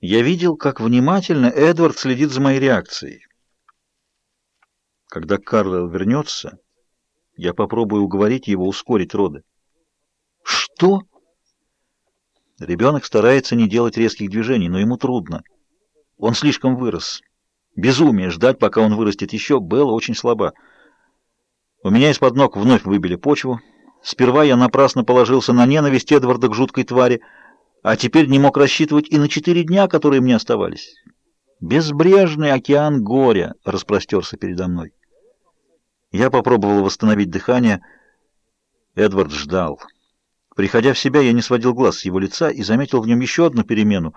Я видел, как внимательно Эдвард следит за моей реакцией. Когда Карлайл вернется, я попробую уговорить его ускорить роды. Что? Ребенок старается не делать резких движений, но ему трудно. Он слишком вырос. Безумие ждать, пока он вырастет еще, было очень слабо. У меня из-под ног вновь выбили почву. Сперва я напрасно положился на ненависть Эдварда к жуткой твари, а теперь не мог рассчитывать и на четыре дня, которые мне оставались. Безбрежный океан горя распростерся передо мной. Я попробовал восстановить дыхание. Эдвард ждал. Приходя в себя, я не сводил глаз с его лица и заметил в нем еще одну перемену.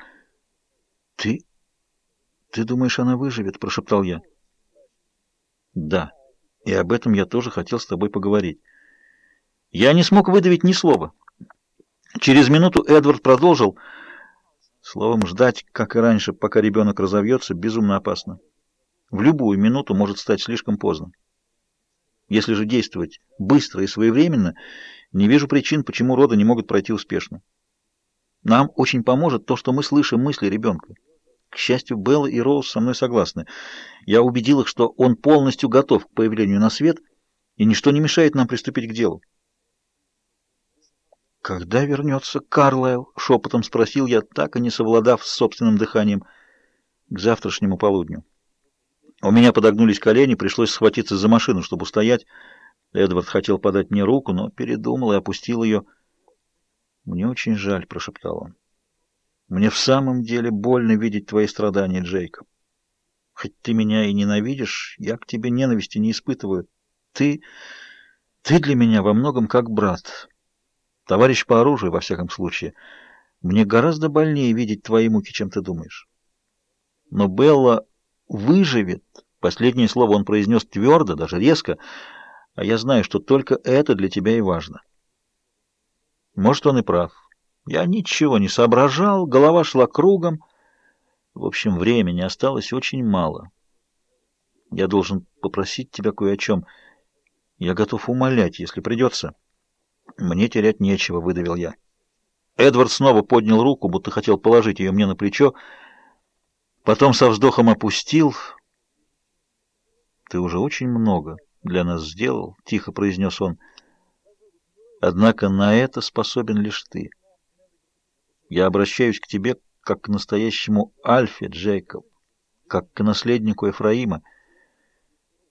«Ты... ты думаешь, она выживет?» — прошептал я. «Да, и об этом я тоже хотел с тобой поговорить». Я не смог выдавить ни слова. Через минуту Эдвард продолжил. Словом, ждать, как и раньше, пока ребенок разовьется, безумно опасно. В любую минуту может стать слишком поздно. Если же действовать быстро и своевременно, не вижу причин, почему роды не могут пройти успешно. Нам очень поможет то, что мы слышим мысли ребенка. К счастью, Белла и Роуз со мной согласны. Я убедил их, что он полностью готов к появлению на свет, и ничто не мешает нам приступить к делу. «Когда вернется Карлайл?» — шепотом спросил я, так и не совладав с собственным дыханием, к завтрашнему полудню. У меня подогнулись колени, пришлось схватиться за машину, чтобы устоять. Эдвард хотел подать мне руку, но передумал и опустил ее. «Мне очень жаль», — прошептал он. «Мне в самом деле больно видеть твои страдания, Джейкоб. Хоть ты меня и ненавидишь, я к тебе ненависти не испытываю. Ты... ты для меня во многом как брат». Товарищ по оружию, во всяком случае. Мне гораздо больнее видеть твои муки, чем ты думаешь. Но Белла выживет. Последнее слово он произнес твердо, даже резко, а я знаю, что только это для тебя и важно. Может, он и прав. Я ничего не соображал, голова шла кругом. В общем, времени осталось очень мало. Я должен попросить тебя кое о чем. Я готов умолять, если придется. «Мне терять нечего», — выдавил я. Эдвард снова поднял руку, будто хотел положить ее мне на плечо, потом со вздохом опустил. «Ты уже очень много для нас сделал», — тихо произнес он. «Однако на это способен лишь ты. Я обращаюсь к тебе как к настоящему Альфе, Джейкоб, как к наследнику Ефраима.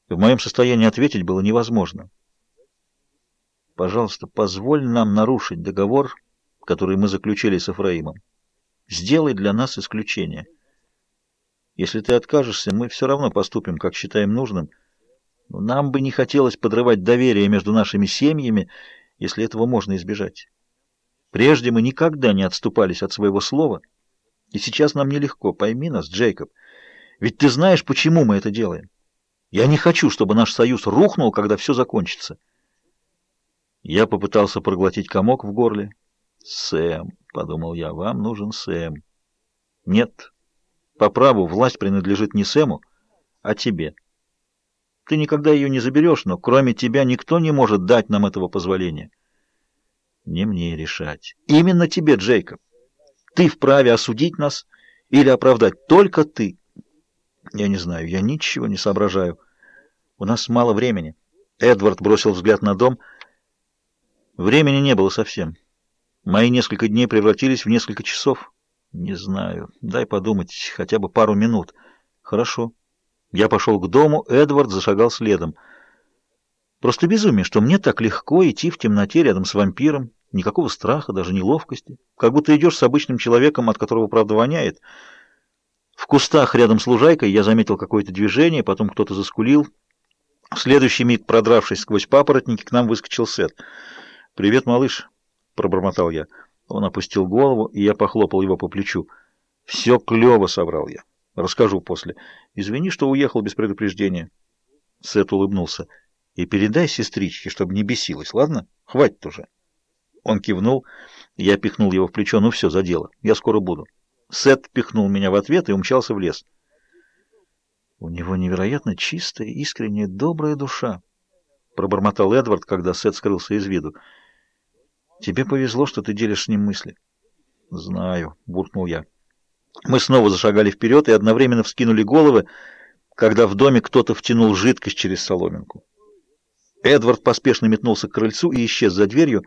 В моем состоянии ответить было невозможно». Пожалуйста, позволь нам нарушить договор, который мы заключили с Ефраимом. Сделай для нас исключение. Если ты откажешься, мы все равно поступим, как считаем нужным. Но нам бы не хотелось подрывать доверие между нашими семьями, если этого можно избежать. Прежде мы никогда не отступались от своего слова, и сейчас нам нелегко. Пойми нас, Джейкоб. Ведь ты знаешь, почему мы это делаем. Я не хочу, чтобы наш союз рухнул, когда все закончится. Я попытался проглотить комок в горле. «Сэм», — подумал я, — «вам нужен Сэм». «Нет, по праву власть принадлежит не Сэму, а тебе. Ты никогда ее не заберешь, но кроме тебя никто не может дать нам этого позволения». «Не мне решать. Именно тебе, Джейкоб. Ты вправе осудить нас или оправдать. Только ты». «Я не знаю, я ничего не соображаю. У нас мало времени». Эдвард бросил взгляд на дом — Времени не было совсем. Мои несколько дней превратились в несколько часов. Не знаю. Дай подумать, хотя бы пару минут. Хорошо. Я пошел к дому, Эдвард зашагал следом. Просто безумие, что мне так легко идти в темноте рядом с вампиром. Никакого страха, даже неловкости. Как будто идешь с обычным человеком, от которого, правда, воняет. В кустах рядом с лужайкой я заметил какое-то движение, потом кто-то заскулил. В следующий миг, продравшись сквозь папоротники, к нам выскочил Сет — «Привет, малыш», — пробормотал я. Он опустил голову, и я похлопал его по плечу. «Все клево», — соврал я. «Расскажу после. Извини, что уехал без предупреждения». Сет улыбнулся. «И передай сестричке, чтобы не бесилась, ладно? Хватит уже». Он кивнул, я пихнул его в плечо. «Ну все, за дело. Я скоро буду». Сет пихнул меня в ответ и умчался в лес. «У него невероятно чистая, искренняя, добрая душа», — пробормотал Эдвард, когда Сет скрылся из виду. Тебе повезло, что ты делишь с ним мысли. Знаю, буркнул я. Мы снова зашагали вперед и одновременно вскинули головы, когда в доме кто-то втянул жидкость через соломинку. Эдвард поспешно метнулся к крыльцу и исчез за дверью.